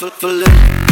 for, for, for